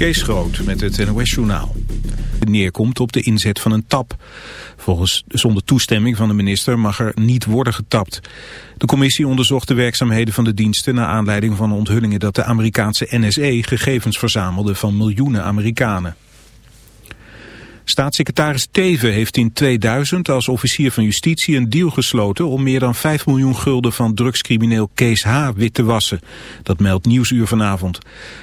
Kees Groot met het NOS-journaal. Neerkomt op de inzet van een tap. Volgens zonder toestemming van de minister mag er niet worden getapt. De commissie onderzocht de werkzaamheden van de diensten... naar aanleiding van onthullingen dat de Amerikaanse NSE gegevens verzamelde van miljoenen Amerikanen. Staatssecretaris Teven heeft in 2000 als officier van justitie een deal gesloten om meer dan 5 miljoen gulden van drugscrimineel Kees H. wit te wassen. Dat meldt Nieuwsuur vanavond.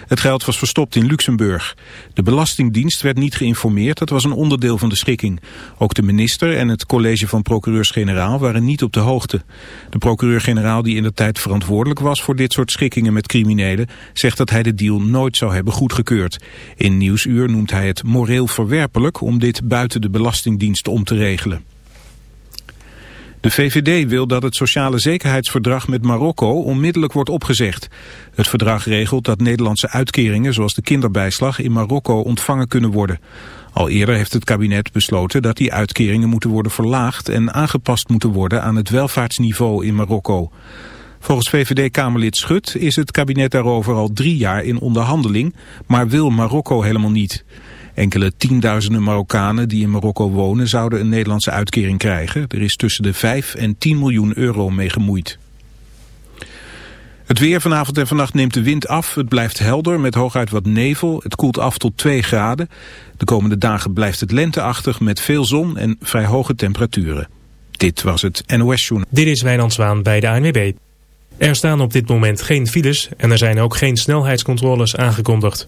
Het geld was verstopt in Luxemburg. De Belastingdienst werd niet geïnformeerd, dat was een onderdeel van de schikking. Ook de minister en het college van procureurs-generaal waren niet op de hoogte. De procureur-generaal die in de tijd verantwoordelijk was voor dit soort schikkingen met criminelen, zegt dat hij de deal nooit zou hebben goedgekeurd. In Nieuwsuur noemt hij het moreel verwerpelijk om dit buiten de Belastingdienst om te regelen. De VVD wil dat het sociale zekerheidsverdrag met Marokko onmiddellijk wordt opgezegd. Het verdrag regelt dat Nederlandse uitkeringen zoals de kinderbijslag in Marokko ontvangen kunnen worden. Al eerder heeft het kabinet besloten dat die uitkeringen moeten worden verlaagd en aangepast moeten worden aan het welvaartsniveau in Marokko. Volgens VVD-Kamerlid Schut is het kabinet daarover al drie jaar in onderhandeling, maar wil Marokko helemaal niet. Enkele tienduizenden Marokkanen die in Marokko wonen zouden een Nederlandse uitkering krijgen. Er is tussen de 5 en 10 miljoen euro mee gemoeid. Het weer vanavond en vannacht neemt de wind af. Het blijft helder met hooguit wat nevel. Het koelt af tot 2 graden. De komende dagen blijft het lenteachtig met veel zon en vrij hoge temperaturen. Dit was het NOS Journal. Dit is Wijnand Zwaan bij de ANWB. Er staan op dit moment geen files en er zijn ook geen snelheidscontroles aangekondigd.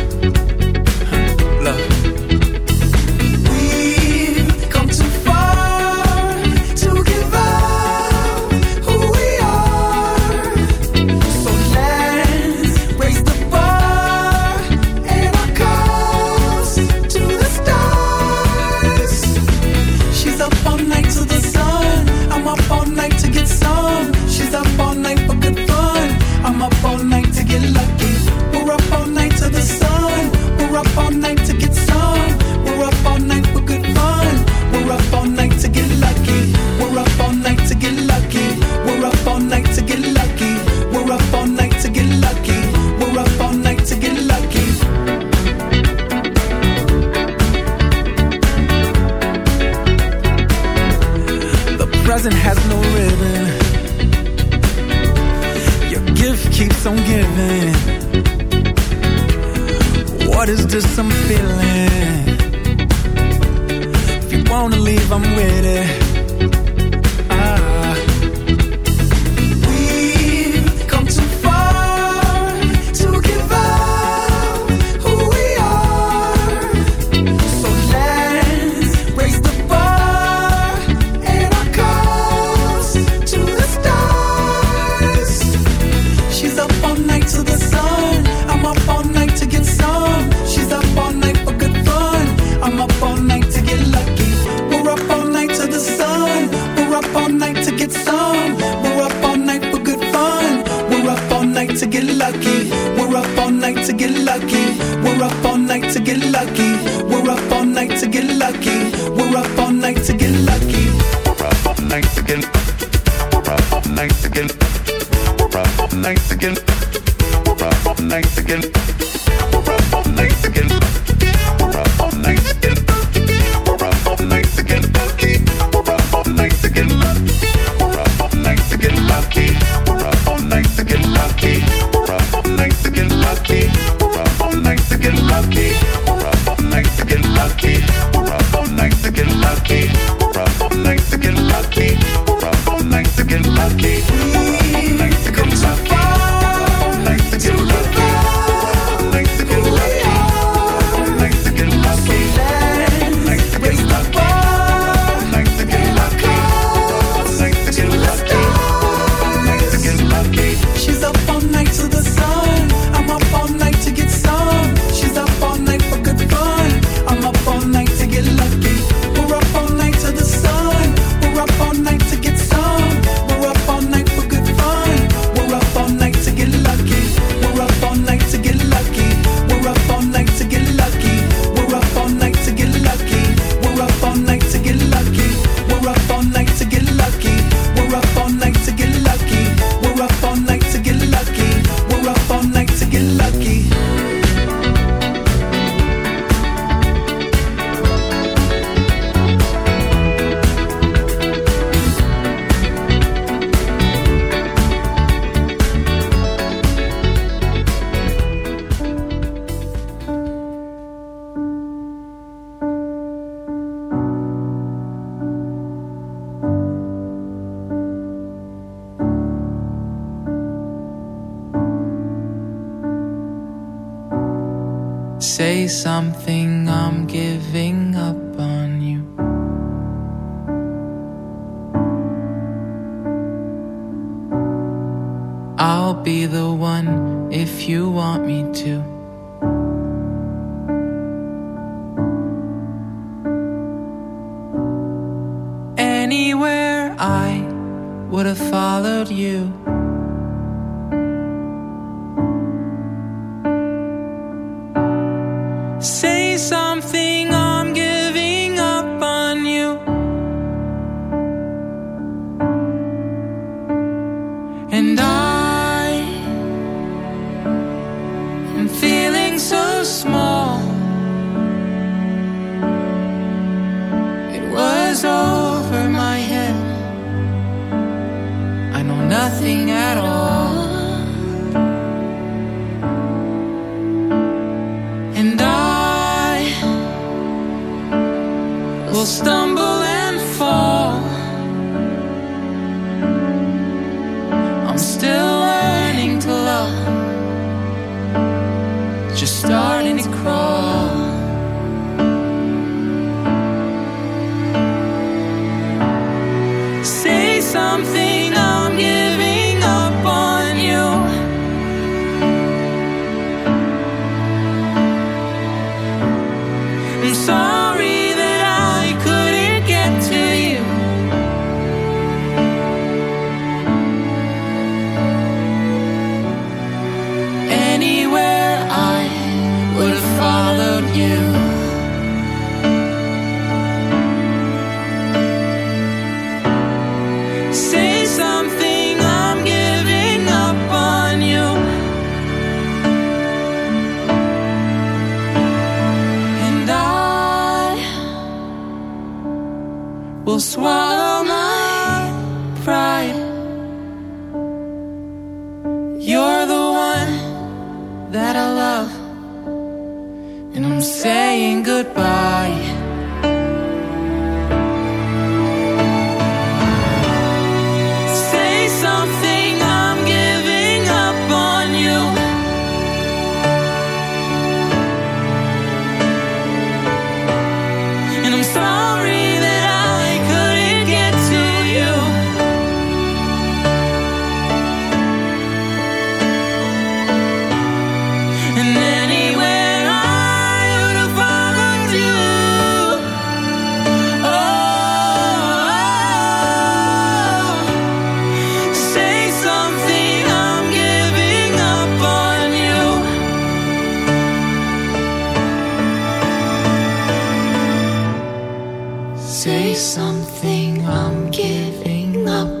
Just starting Say something, I'm giving up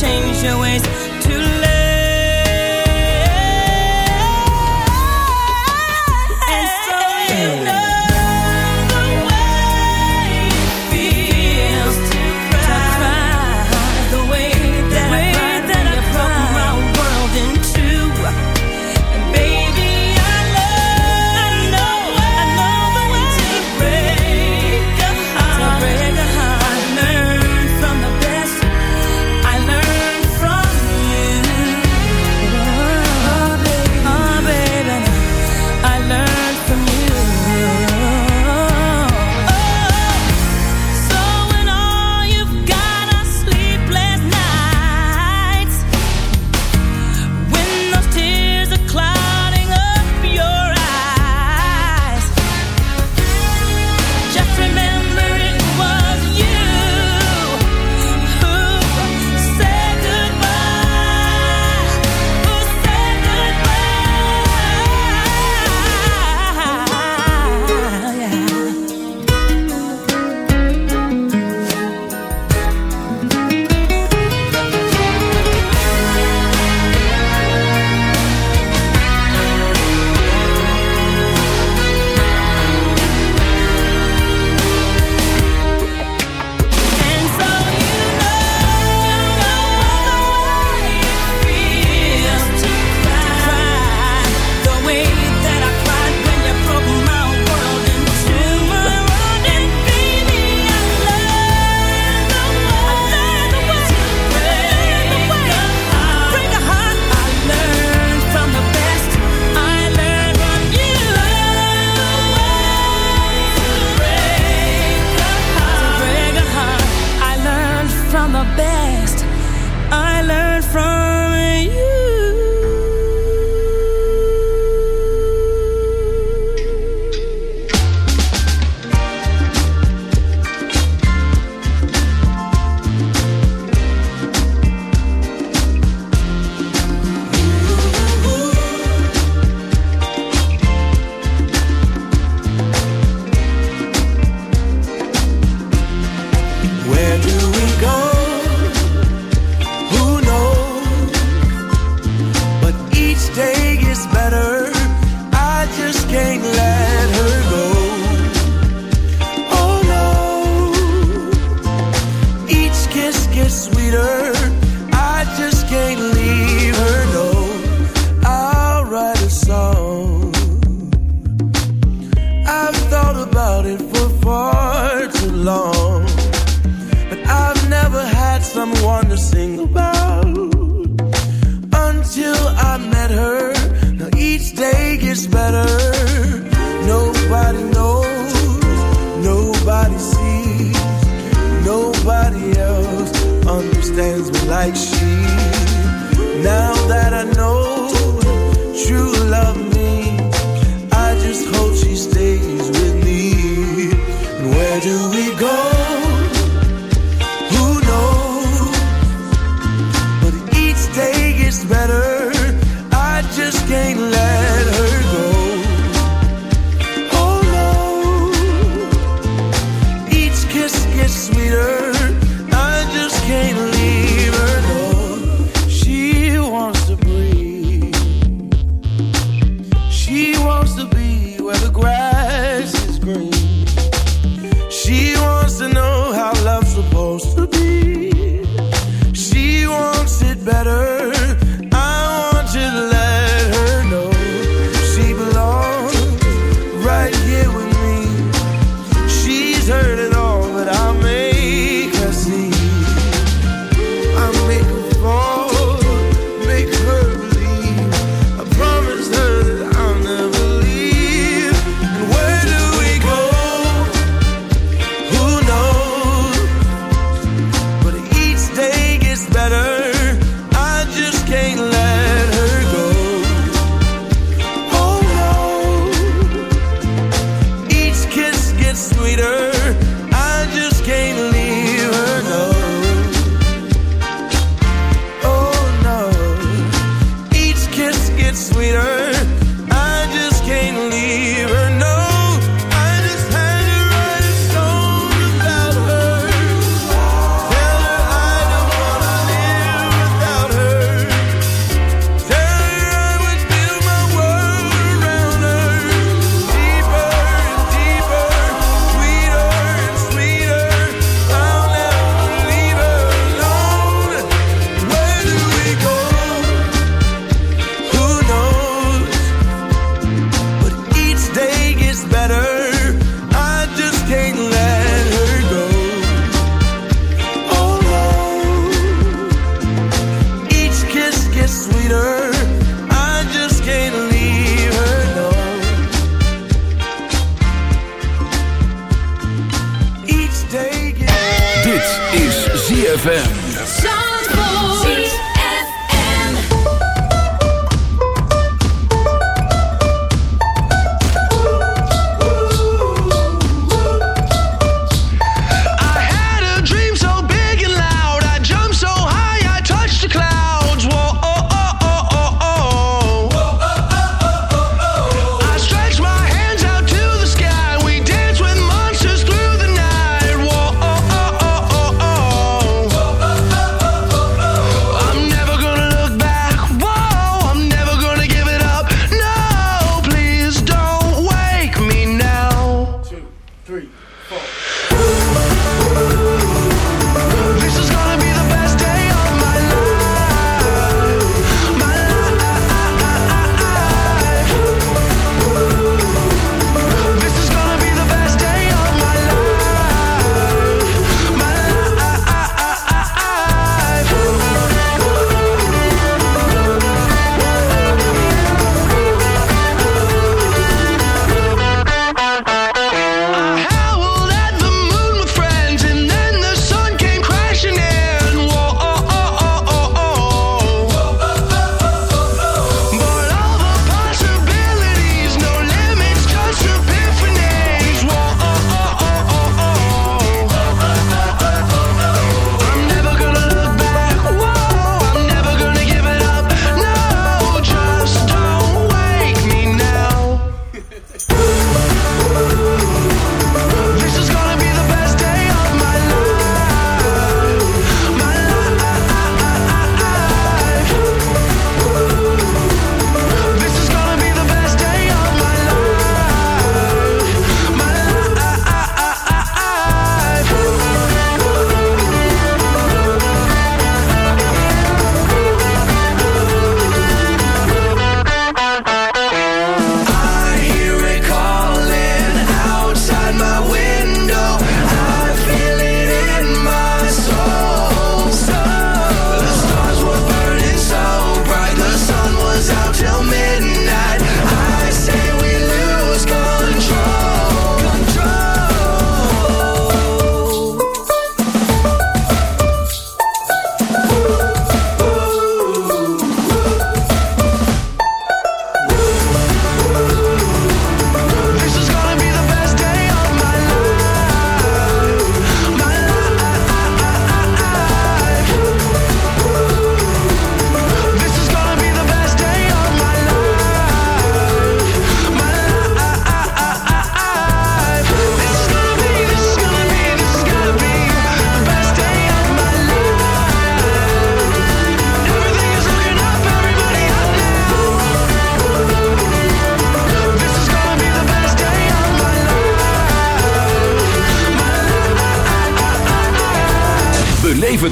change your ways. Beleef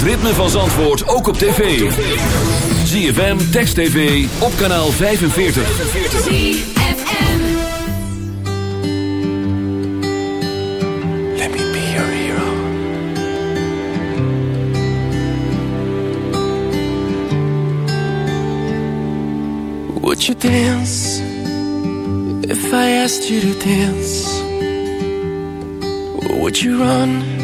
ritme van Zandvoort ook op tv. ZFM, Text TV, op kanaal 45. ZFM. Let me be your hero. Would you dance if I asked you to dance? Would you run?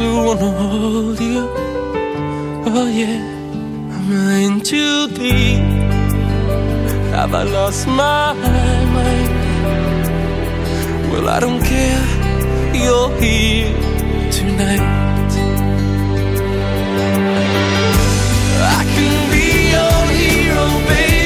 who wanna hold you. Oh yeah, I'm in too deep. Have I lost my mind? Well, I don't care. You're here tonight. I can be your hero, baby.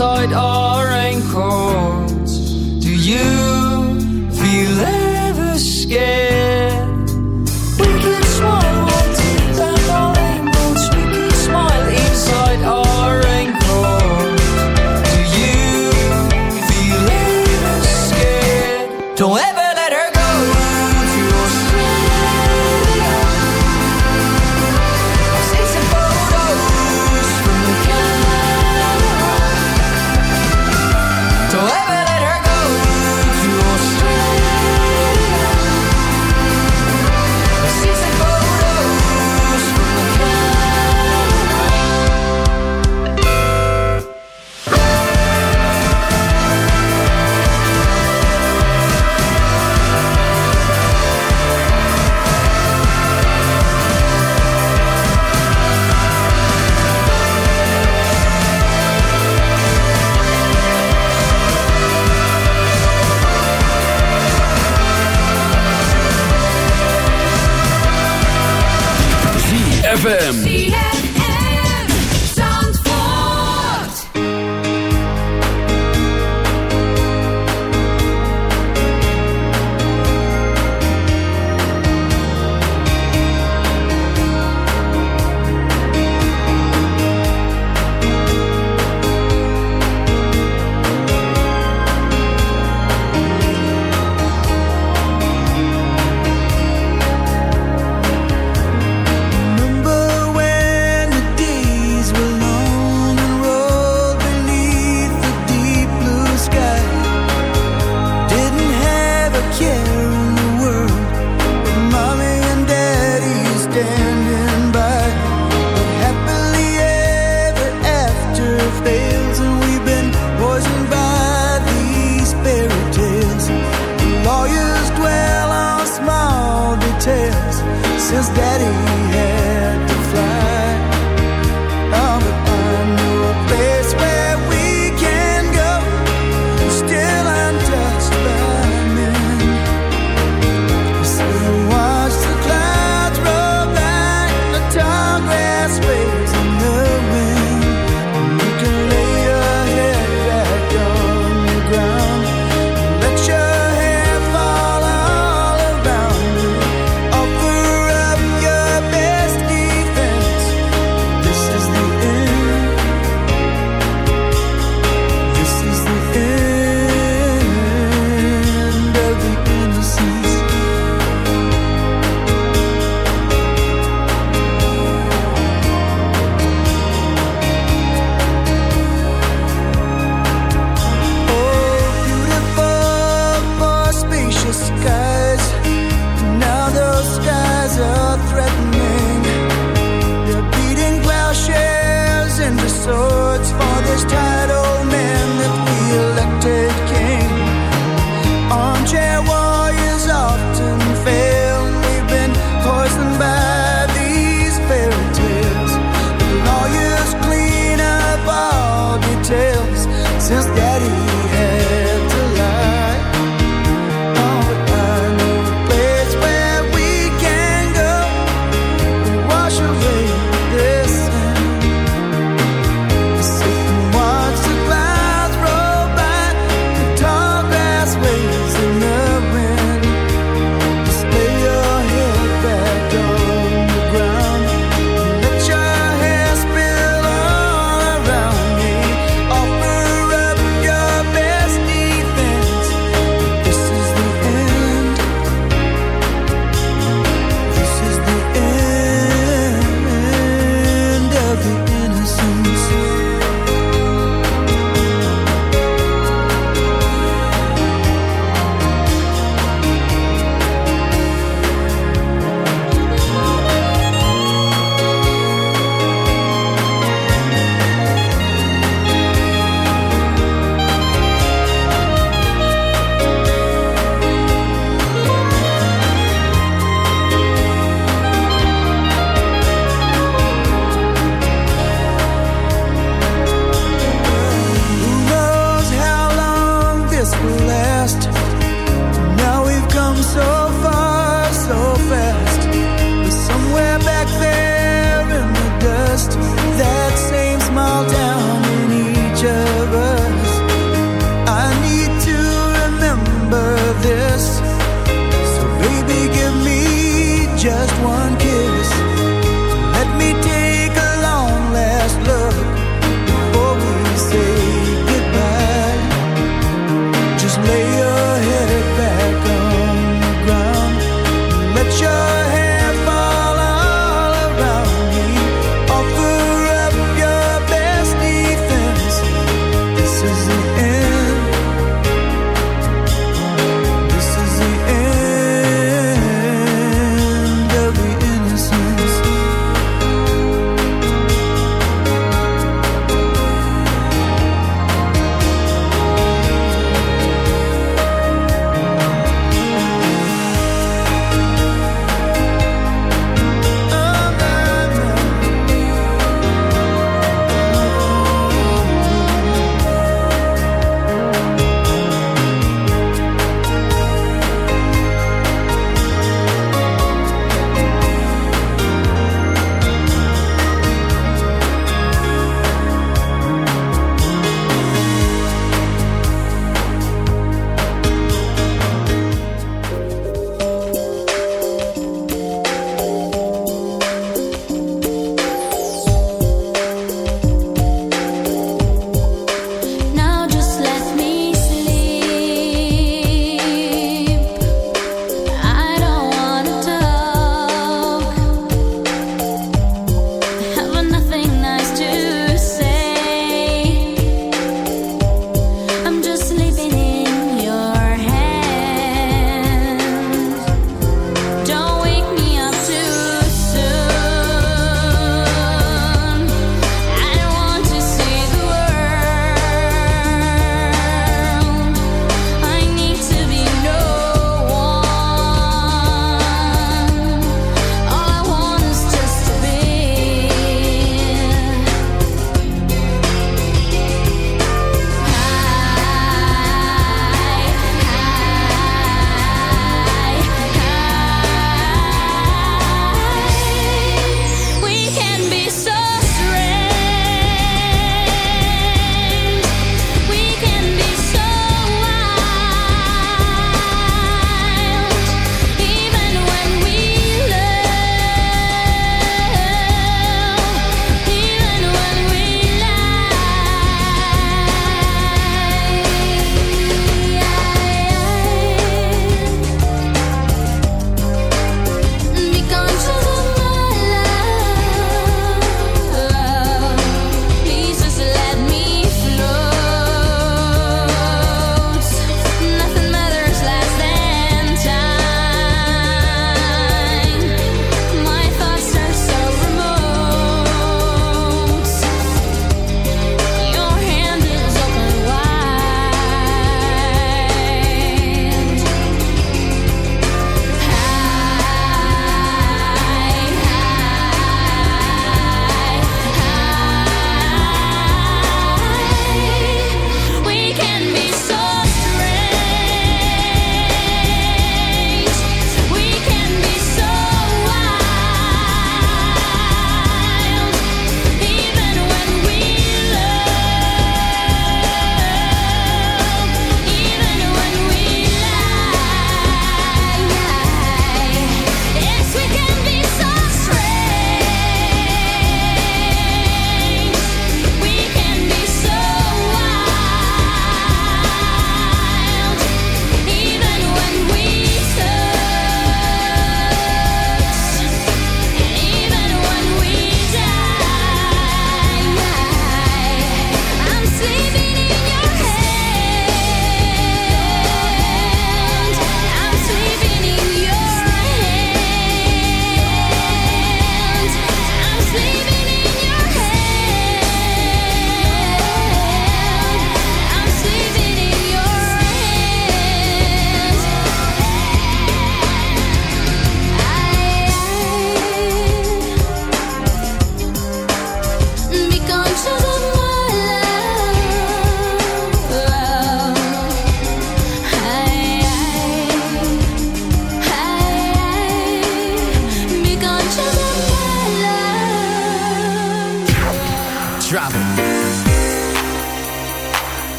All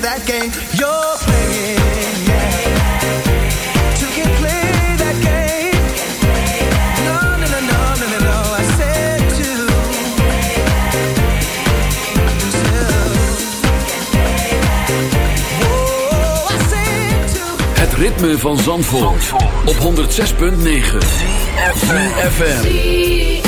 play game. Ritme van Zandvoort, Zandvoort. op 106.9 FM.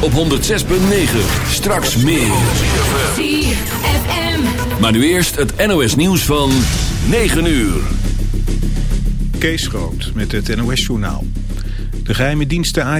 op 106.9. Straks meer. Maar nu eerst het NOS nieuws van 9 uur. Kees Groot met het NOS journaal. De geheime diensten AI.